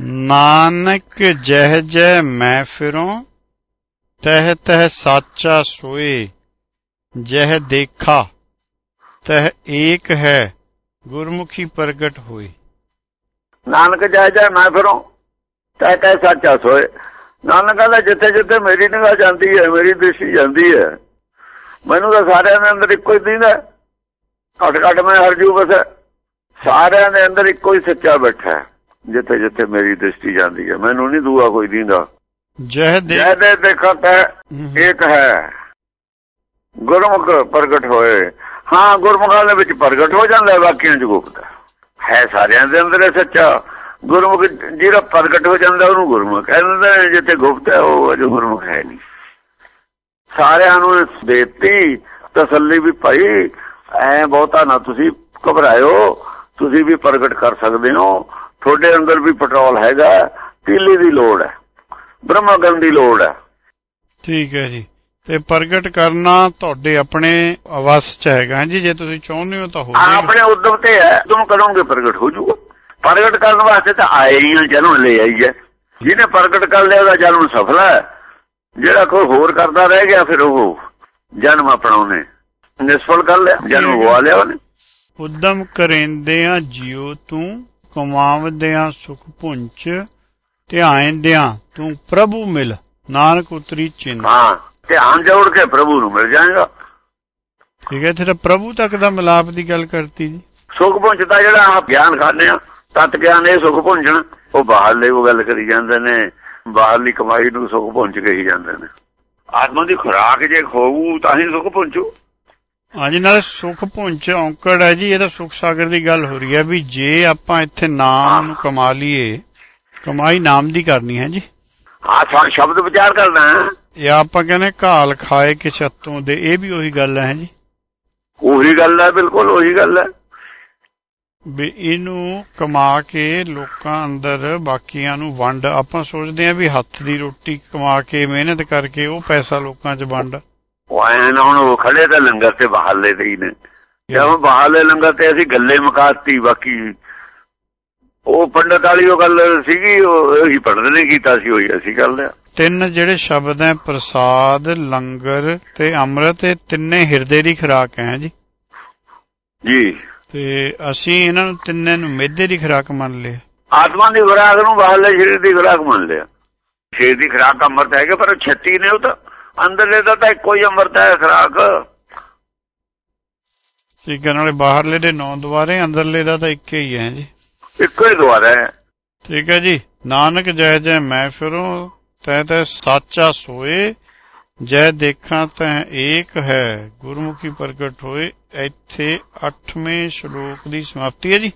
ਨਾਨਕ ਜਹ ਜੈ ਮੈਂ ਫਿਰੋਂ, ਤਹ ਤਹ ਸਾਚਾ ਸੋਏ ਜਹ ਦੇਖਾ, ਤਹ ਏਕ ਹੈ ਗੁਰਮੁਖੀ ਪ੍ਰਗਟ ਹੋਏ ਨਾਨਕ ਜੈ ਜੈ ਮੈਂ ਫਿਰੋਂ ਤੈ ਤੈ ਸੱਚਾ ਸੋਏ ਨਾਨਕ ਕਹਿੰਦਾ ਜਿੱਥੇ ਜਿੱਥੇ ਮੇਰੀ ਨਿਗਾਹ ਜਾਂਦੀ ਹੈ, ਮੇਰੀ ਦ੍ਰਿਸ਼ਟੀ ਜਾਂਦੀ ਹੈ, ਮੈਨੂੰ ਤਾਂ ਸਾਰਿਆਂ ਦੇ ਅੰਦਰ ਇੱਕੋ ਹੀ ਦਿੰਦਾ ਘਟ ਘਟ ਮੈਂ ਹਰਜੂ ਬਸ, ਸਾਰਿਆਂ ਦੇ ਅੰਦਰ ਇੱਕੋ ਹੀ ਸੱਚਾ ਬੈਠਾ ਹੈ। ਜਿੱਥੇ ਜਿੱਥੇ ਮੇਰੀ ਦ੍ਰਿਸ਼ਟੀ ਜਾਂਦੀ ਹੈ। ਮੈਨੂੰ ਨਹੀਂ ਦੂਆ ਕੋਈ ਦਿੰਦਾ। ਜਹ ਦੇ ਜੈ ਦੇ ਦੇਖਤ ਹੈ ਇੱਕ ਹੈ। ਗੁਰਮੁਖ ਪ੍ਰਗਟ ਹੋਏ। ਹਾਂ ਗੁਰਮੁਖਾਂ ਦੇ ਵਿੱਚ ਪ੍ਰਗਟ ਹੋ ਜਾਂਦਾ ਹੈ ਵਾਕਿਆਂ ਚ ਗੁਪਤ ਹੈ। ਸਾਰਿਆਂ ਦੇ ਅੰਦਰ ਹੈ ਸੱਚਾ। ਗੁਰਮੁਖ ਜਿਹੜਾ ਪ੍ਰਗਟ ਹੋ ਜਾਂਦਾ ਉਹਨੂੰ ਗੁਰਮੁਖ ਕਹਿੰਦੇ ਨੇ। ਜਿੱਥੇ ਗੁਪਤ ਹੈ ਉਹ ਅਜੇ ਗੁਰਮੁਖ ਹੈ ਨਹੀਂ। ਸਾਰਿਆਂ ਨੂੰ ਦੇਤੀ ਤਸੱਲੀ ਵੀ ਭਾਈ ਐ ਬਹੁਤਾ ਨਾ ਤੁਸੀਂ ਘਬਰਾਇਓ। ਤੁਸੀਂ ਵੀ ਪ੍ਰਗਟ ਕਰ ਸਕਦੇ ਹੋ। ਤੁਹਾਡੇ ਅੰਦਰ ਵੀ ਪੈਟਰੋਲ ਹੈਗਾ ਤੀਲੀ ਦੀ ਲੋੜ ਹੈ ਬ੍ਰਹਮਗਨ ਦੀ ਲੋੜ ਹੈ। ਠੀਕ ਹੈ ਜੀ। ਤੇ ਪ੍ਰਗਟ ਕਰਨਾ ਤੁਹਾਡੇ ਆਪਣੇ ਅਵਸ ਚ ਹੈਗਾ ਜੀ ਜੇ ਤੁਸੀਂ ਚਾਹੁੰਦੇ ਹੋ ਤਾਂ ਹੋ ਜਾਏਗਾ। ਆਪਣੇ ਉਦਮ ਤੇ ਹੈ ਤੁਮ ਕਰੋਗੇ ਪ੍ਰਗਟ ਹੋ ਜੂਗਾ। ਪ੍ਰਗਟ ਕਰਨ ਵਾਸਤੇ ਤਾਂ ਆਏ ਹੀ ਆ, ਜਨਮ ਲੈ ਆਈ ਹੈ। ਜਿਹਨੇ ਪ੍ਰਗਟ ਕਰ ਲਿਆ ਉਹਦਾ ਜਨਮ ਸਫਲ ਹੈ। ਜਿਹੜਾ ਕੋਈ ਹੋਰ ਕਰਦਾ ਰਹਿ ਗਿਆ ਫਿਰ ਉਹ ਜਨਮ ਆਪਣਾ ਉਹਨੇ ਨਿਸਫਲ ਕਰ ਲਿਆ ਜਨਮ ਗਵਾ ਲਿਆ ਉਹਨੇ। ਉਦਮ ਕਰੇਂਦਿਆਂ ਜਿਉ ਤੂੰ ਕਮਾਵਦਿਆਂ ਸੁਖ ਪੁੰਚ ਧਿਆਇਂਦਿਆਂ ਤੂੰ ਪ੍ਰਭੂ ਮਿਲ। ਨਾਨਕ ਉਤਰੀ ਚਿੰਨ ਹਾਂ ਧਿਆਨ ਜੋੜ ਕੇ ਪ੍ਰਭੂ ਨੂੰ ਮਿਲ ਜਾਏਗਾ। ਠੀਕ ਹੈ ਤੇਰਾ ਪ੍ਰਭੂ ਤੱਕ ਦਾ ਮਿਲਾਪ ਦੀ ਗੱਲ ਕਰਤੀ ਜੀ। ਸੁਖ ਪੁੰਚਦਾ ਜਿਹੜਾ ਆ ਗਿਆਨ ਖਾਣੇ ਆ ਤਤ ਗਿਆਨ ਇਹ ਸੁਖ ਪੁੰਚਣ ਉਹ ਬਾਹਰਲੇ ਉਹ ਗੱਲ ਕਰੀ ਜਾਂਦੇ ਨੇ ਬਾਹਰਲੀ ਕਮਾਈ ਨੂੰ ਸੁਖ ਪੁੰਚ ਕਹੀ ਜਾਂਦੇ ਨੇ। ਆਤਮਾ ਦੀ ਖੁਰਾਕ ਜੇ ਖੋਊ ਤਾਂ ਹੀ ਸੁਖ ਪੁੰਚੂ ਹਾਂਜੀ ਨਾਲ ਸੁਖ ਪੁੰਚ ਔਂਕੜ ਹੈ ਜੀ ਇਹ ਤਾਂ ਸੁਖ ਸਾਗਰ ਦੀ ਗੱਲ ਹੋ ਰਹੀ ਹੈ ਵੀ ਜੇ ਆਪਾਂ ਇੱਥੇ ਨਾਮ ਨੂੰ ਕਮਾ ਲਈਏ ਕਮਾਈ ਨਾਮ ਦੀ ਕਰਨੀ ਹੈ ਜੀ। ਹਾਂ ਸਾ ਸ਼ਬਦ ਵਿਚਾਰ ਕਰਨਾ। ਇਹ ਆਪਾਂ ਕਹਿੰਦੇ ਘਾਲ ਖਾਏ ਕਿ ਛੱਤੋਂ ਦੇ ਇਹ ਵੀ ਉਹੀ ਗੱਲ ਹੈ ਜੀ। ਉਹੀ ਗੱਲ ਹੈ ਬਿਲਕੁਲ ਉਹੀ ਗੱਲ ਹੈ। ਵੀ ਇਹਨੂੰ ਕਮਾ ਕੇ ਲੋਕਾਂ ਅੰਦਰ ਬਾਕੀਆਂ ਨੂੰ ਵੰਡ ਆਪਾਂ ਸੋਚਦੇ ਆਂ ਵੀ ਹੱਥ ਦੀ ਰੋਟੀ ਕਮਾ ਕੇ ਮਿਹਨਤ ਕਰਕੇ ਉਹ ਪੈਸਾ ਲੋਕਾਂ 'ਚ ਵੰਡ। ਉਹ ਐਨ ਹੁਣ ਉਹ ਖੜੇ ਤਾਂ ਲੰਗਰ ਤੇ ਬਾਹਰਲੇ ਤੇ ਹੀ ਨੇ। ਜਦੋਂ ਬਾਹਰਲੇ ਲੰਗਰ ਤੇ ਅਸੀਂ ਗੱਲੇ ਮੁਕਾਤੀ ਬਾਕੀ ਉਹ ਪੰਡਤ ਵਾਲੀ ਉਹ ਗੱਲ ਸੀਗੀ ਉਹ ਉਹੀ ਪੰਡਤ ਨੇ ਕੀਤਾ ਸੀ ਉਹੀ ਅਸੀਂ ਕਰਦੇ ਆ ਤਿੰਨ ਜਿਹੜੇ ਸ਼ਬਦ ਹੈ ਪ੍ਰਸਾਦ ਲੰਗਰ ਤੇ ਅੰਮ੍ਰਿਤ ਇਹ ਤਿੰਨੇ ਹਿਰਦੇ ਦੀ ਖੁਰਾਕ ਹੈ ਜੀ। ਜੀ। ਤੇ ਅਸੀਂ ਇਹਨਾਂ ਨੂੰ ਤਿੰਨੇ ਨੂੰ ਮਿਹਦੇ ਦੀ ਖੁਰਾਕ ਮੰਨ ਲਿਆ। ਆਤਮਾ ਦੀ ਖੁਰਾਕ ਨੂੰ ਬਾਹਰਲੇ ਸਰੀਰ ਦੀ ਖੁਰਾਕ ਮੰਨ ਲਿਆ। ਸਰੀਰ ਦੀ ਖੁਰਾਕ ਅੰਮ੍ਰਿਤ ਹੈਗਾ ਪਰ ਉਹ 36 ਨੇ ਉਹ ਤਾਂ। ਅੰਦਰਲੇ ਦਾ ਤਾਂ ਇੱਕੋ ਹੀ ਅੰਮ੍ਰਿਤ ਹੈ ਖੁਰਾਕ। ਠੀਕ ਹੈ ਨਾਲੇ ਬਾਹਰਲੇ ਦੇ ਨੌ ਦੁਆਰੇ ਅੰਦਰਲੇ ਦਾ ਤਾਂ ਇੱਕ ਹੀ ਹੈ ਜੀ। ਇੱਕੋ ਹੀ ਦੁਆਰਾ ਹੈ। ਠੀਕ ਹੈ ਜੀ ਨਾਨਕ ਜੈ ਜੈ ਮੈਂ ਫਿਰੋਂ ਤੈ ਤੈ ਸਾਚਾ ਸੋਏ ਜੈ ਦੇਖਾਂ ਤੈ ਏਕ ਹੈ ਗੁਰਮੁਖੀ ਪ੍ਰਗਟ ਹੋਏ ਇੱਥੇ 8ਵੇਂ ਸ਼ਲੋਕ ਦੀ ਸਮਾਪਤੀ ਹੈ ਜੀ।